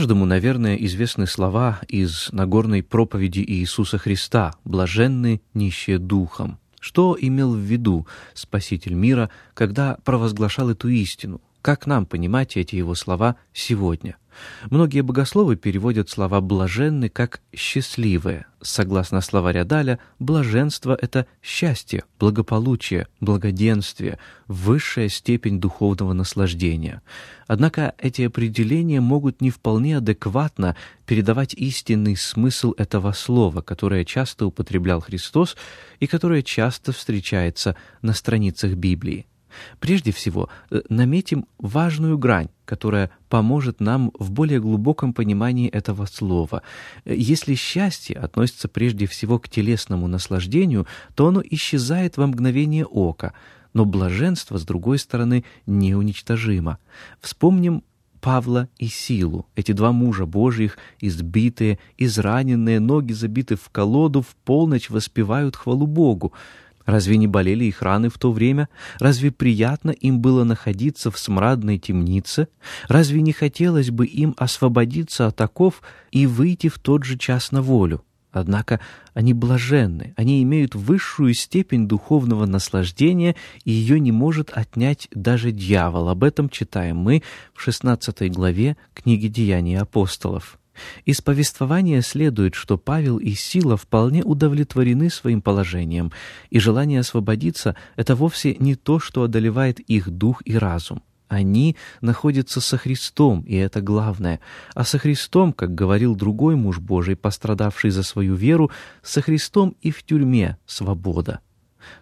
Каждому, наверное, известны слова из Нагорной проповеди Иисуса Христа «блаженны нищие духом». Что имел в виду Спаситель мира, когда провозглашал эту истину? Как нам понимать эти его слова сегодня? Многие богословы переводят слова «блаженны» как «счастливые». Согласно словаря Даля, блаженство — это счастье, благополучие, благоденствие, высшая степень духовного наслаждения. Однако эти определения могут не вполне адекватно передавать истинный смысл этого слова, которое часто употреблял Христос и которое часто встречается на страницах Библии. Прежде всего, э, наметим важную грань, которая поможет нам в более глубоком понимании этого слова. Э, если счастье относится прежде всего к телесному наслаждению, то оно исчезает во мгновение ока, но блаженство, с другой стороны, неуничтожимо. Вспомним Павла и Силу. Эти два мужа Божьих, избитые, израненные, ноги забиты в колоду, в полночь воспевают хвалу Богу. Разве не болели их раны в то время? Разве приятно им было находиться в смрадной темнице? Разве не хотелось бы им освободиться от оков и выйти в тот же час на волю? Однако они блаженны, они имеют высшую степень духовного наслаждения, и ее не может отнять даже дьявол. Об этом читаем мы в 16 главе книги «Деяния апостолов». Из повествования следует, что Павел и Сила вполне удовлетворены своим положением, и желание освободиться — это вовсе не то, что одолевает их дух и разум. Они находятся со Христом, и это главное. А со Христом, как говорил другой муж Божий, пострадавший за свою веру, со Христом и в тюрьме свобода.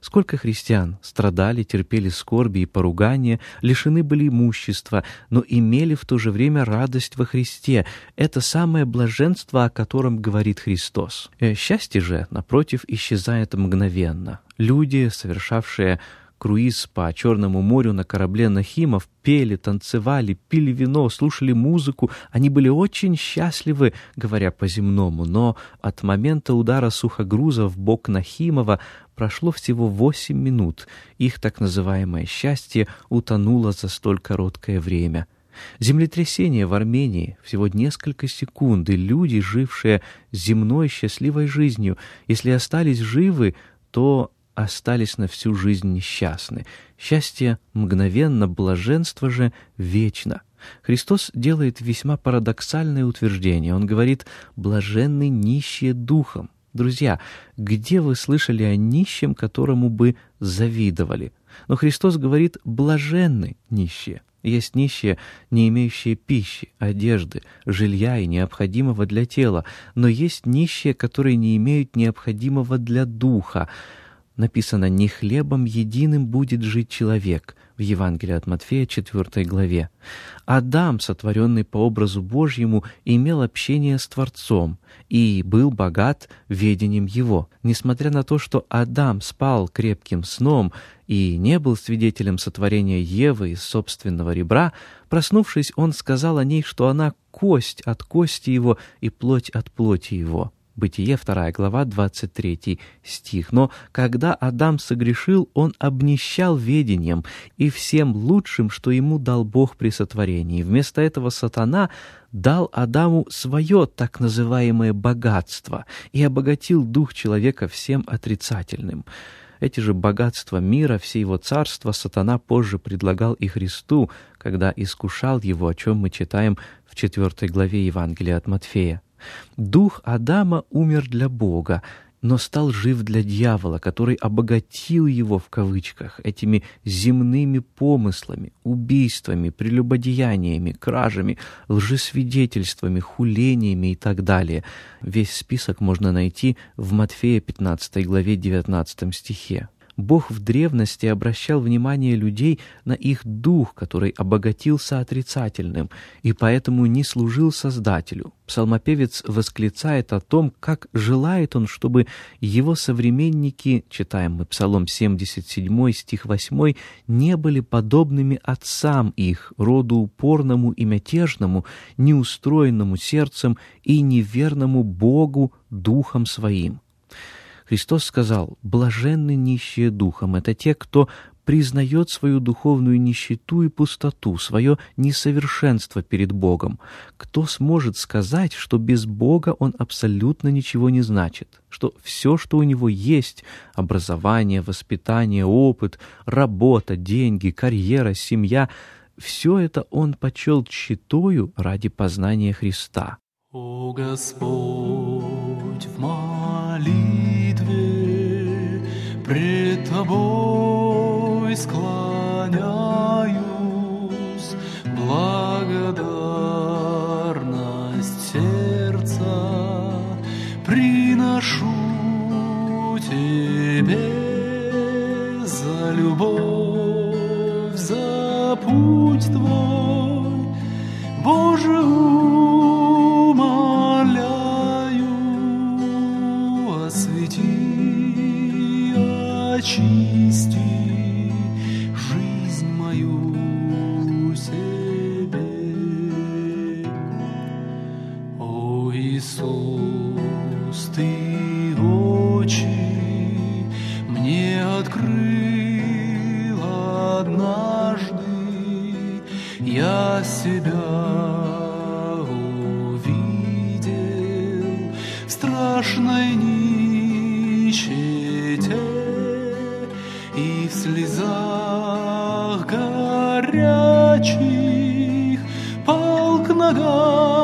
Сколько христиан страдали, терпели скорби и поругания, лишены были имущества, но имели в то же время радость во Христе. Это самое блаженство, о котором говорит Христос. Э, счастье же, напротив, исчезает мгновенно. Люди, совершавшие круиз по Черному морю на корабле Нахимов, пели, танцевали, пили вино, слушали музыку. Они были очень счастливы, говоря по-земному, но от момента удара сухогруза в бок Нахимова прошло всего восемь минут. Их так называемое счастье утонуло за столь короткое время. Землетрясение в Армении всего несколько секунд, и люди, жившие земной счастливой жизнью, если остались живы, то остались на всю жизнь несчастны. Счастье мгновенно, блаженство же вечно. Христос делает весьма парадоксальное утверждение. Он говорит «блаженны нищие духом». Друзья, где вы слышали о нищем, которому бы завидовали? Но Христос говорит «блаженны нищие». Есть нищие, не имеющие пищи, одежды, жилья и необходимого для тела, но есть нищие, которые не имеют необходимого для духа написано «Не хлебом единым будет жить человек» в Евангелии от Матфея 4 главе. Адам, сотворенный по образу Божьему, имел общение с Творцом и был богат ведением Его. Несмотря на то, что Адам спал крепким сном и не был свидетелем сотворения Евы из собственного ребра, проснувшись, он сказал о ней, что она кость от кости его и плоть от плоти его. Бытие, 2 глава, 23 стих. «Но когда Адам согрешил, он обнищал ведением и всем лучшим, что ему дал Бог при сотворении. Вместо этого сатана дал Адаму свое так называемое богатство и обогатил дух человека всем отрицательным». Эти же богатства мира, все его царства сатана позже предлагал и Христу, когда искушал его, о чем мы читаем в 4 главе Евангелия от Матфея. Дух Адама умер для Бога, но стал жив для дьявола, который обогатил его в кавычках этими земными помыслами, убийствами, прелюбодеяниями, кражами, лжесвидетельствами, хулениями и так далее. Весь список можно найти в Матфея 15 главе 19 стихе. Бог в древности обращал внимание людей на их дух, который обогатился отрицательным, и поэтому не служил Создателю. Псалмопевец восклицает о том, как желает он, чтобы его современники, читаем мы Псалом 77, стих 8, не были подобными отцам их, роду упорному и мятежному, неустроенному сердцем и неверному Богу духом своим. Христос сказал, «Блаженны нищие духом» — это те, кто признает свою духовную нищету и пустоту, свое несовершенство перед Богом. Кто сможет сказать, что без Бога он абсолютно ничего не значит, что все, что у него есть — образование, воспитание, опыт, работа, деньги, карьера, семья — все это он почел читою ради познания Христа. О Господь, в молитве пред Тобой склоняюсь, в слезах горячих пал к ногам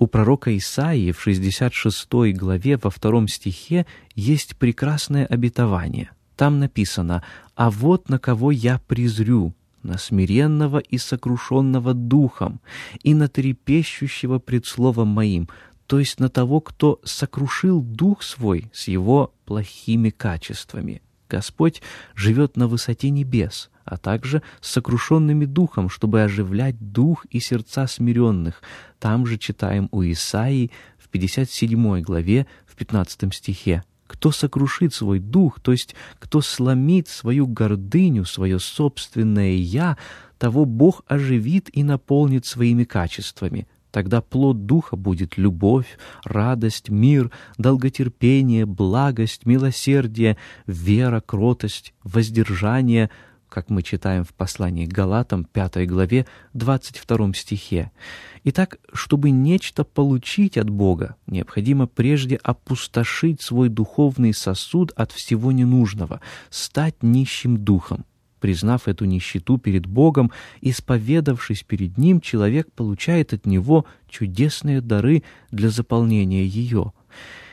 У пророка Исаии в 66 главе во втором стихе есть прекрасное обетование. Там написано «А вот на кого я презрю, на смиренного и сокрушенного духом, и на трепещущего пред словом моим, то есть на того, кто сокрушил дух свой с его плохими качествами». Господь живет на высоте небес, а также с сокрушенными духом, чтобы оживлять дух и сердца смиренных. Там же читаем у Исаии в 57 главе, в 15 стихе. Кто сокрушит свой дух, то есть кто сломит свою гордыню, свое собственное «я», того Бог оживит и наполнит своими качествами — Тогда плод Духа будет любовь, радость, мир, долготерпение, благость, милосердие, вера, кротость, воздержание, как мы читаем в послании к Галатам, 5 главе, 22 стихе. Итак, чтобы нечто получить от Бога, необходимо прежде опустошить свой духовный сосуд от всего ненужного, стать нищим духом. Признав эту нищету перед Богом, исповедавшись перед Ним, человек получает от Него чудесные дары для заполнения ее.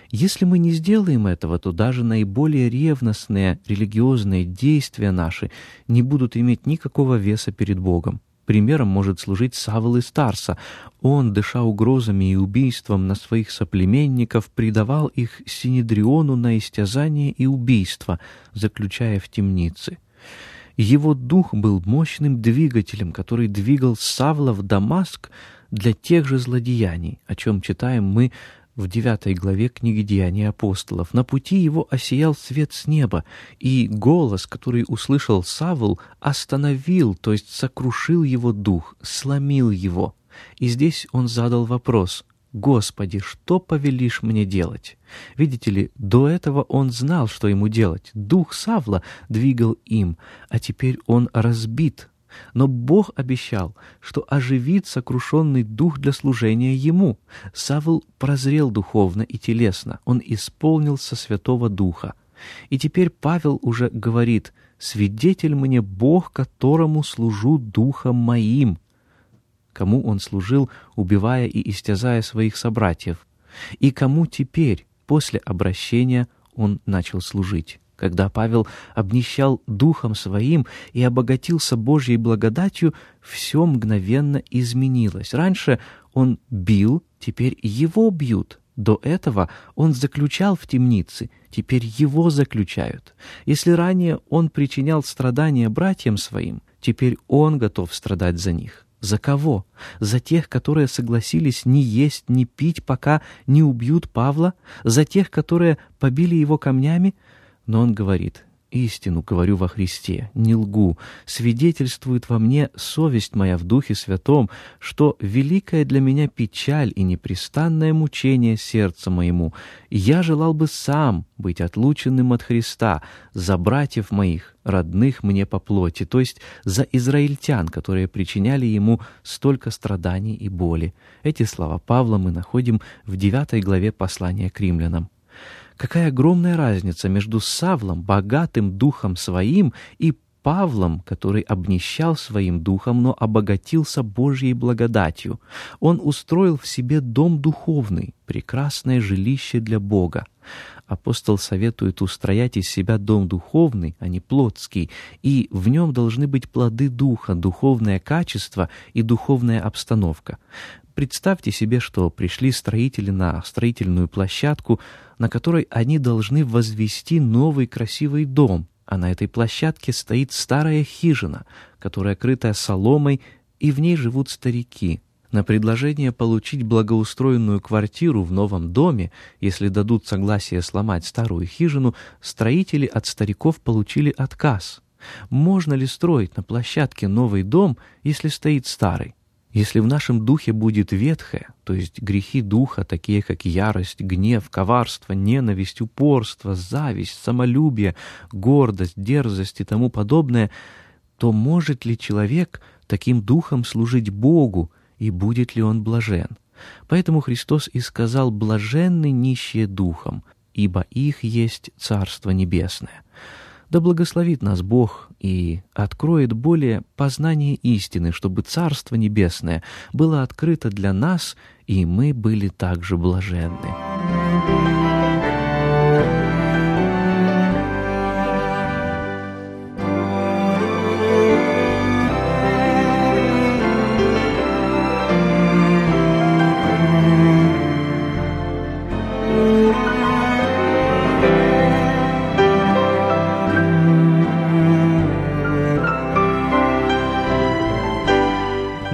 Если мы не сделаем этого, то даже наиболее ревностные религиозные действия наши не будут иметь никакого веса перед Богом. примером может служить Савл из Тарса. Он, дыша угрозами и убийством на своих соплеменников, предавал их Синедриону на истязание и убийство, заключая в темнице. Его дух был мощным двигателем, который двигал Савла в Дамаск для тех же злодеяний, о чем читаем мы в девятой главе книги «Деяния апостолов». На пути его осиял свет с неба, и голос, который услышал Савл, остановил, то есть сокрушил его дух, сломил его. И здесь он задал вопрос «Господи, что повелишь мне делать?» Видите ли, до этого он знал, что ему делать. Дух Савла двигал им, а теперь он разбит, но Бог обещал, что оживит сокрушенный дух для служения Ему. Савл прозрел духовно и телесно, он исполнился Святого Духа. И теперь Павел уже говорит «Свидетель мне Бог, которому служу духом моим». Кому он служил, убивая и истязая своих собратьев? И кому теперь, после обращения, он начал служить? Когда Павел обнищал духом своим и обогатился Божьей благодатью, все мгновенно изменилось. Раньше он бил, теперь его бьют. До этого он заключал в темнице, теперь его заключают. Если ранее он причинял страдания братьям своим, теперь он готов страдать за них. За кого? За тех, которые согласились не есть, не пить, пока не убьют Павла? За тех, которые побили его камнями? Но он говорит, «Истину говорю во Христе, не лгу, свидетельствует во мне совесть моя в Духе Святом, что великая для меня печаль и непрестанное мучение сердца моему. Я желал бы сам быть отлученным от Христа за братьев моих, родных мне по плоти, то есть за израильтян, которые причиняли ему столько страданий и боли». Эти слова Павла мы находим в девятой главе послания к римлянам. Какая огромная разница между Савлом, богатым духом своим, и Павлом, который обнищал своим духом, но обогатился Божьей благодатью. Он устроил в себе дом духовный, прекрасное жилище для Бога. Апостол советует устроять из себя дом духовный, а не плотский, и в нем должны быть плоды духа, духовное качество и духовная обстановка. Представьте себе, что пришли строители на строительную площадку, на которой они должны возвести новый красивый дом, а на этой площадке стоит старая хижина, которая крыта соломой, и в ней живут старики. На предложение получить благоустроенную квартиру в новом доме, если дадут согласие сломать старую хижину, строители от стариков получили отказ. Можно ли строить на площадке новый дом, если стоит старый? Если в нашем духе будет ветхое, то есть грехи духа, такие как ярость, гнев, коварство, ненависть, упорство, зависть, самолюбие, гордость, дерзость и тому подобное, то может ли человек таким духом служить Богу, и будет ли он блажен? Поэтому Христос и сказал «блаженны нищие духом, ибо их есть Царство Небесное». Да благословит нас Бог и откроет более познание истины, чтобы Царство Небесное было открыто для нас, и мы были также блаженны.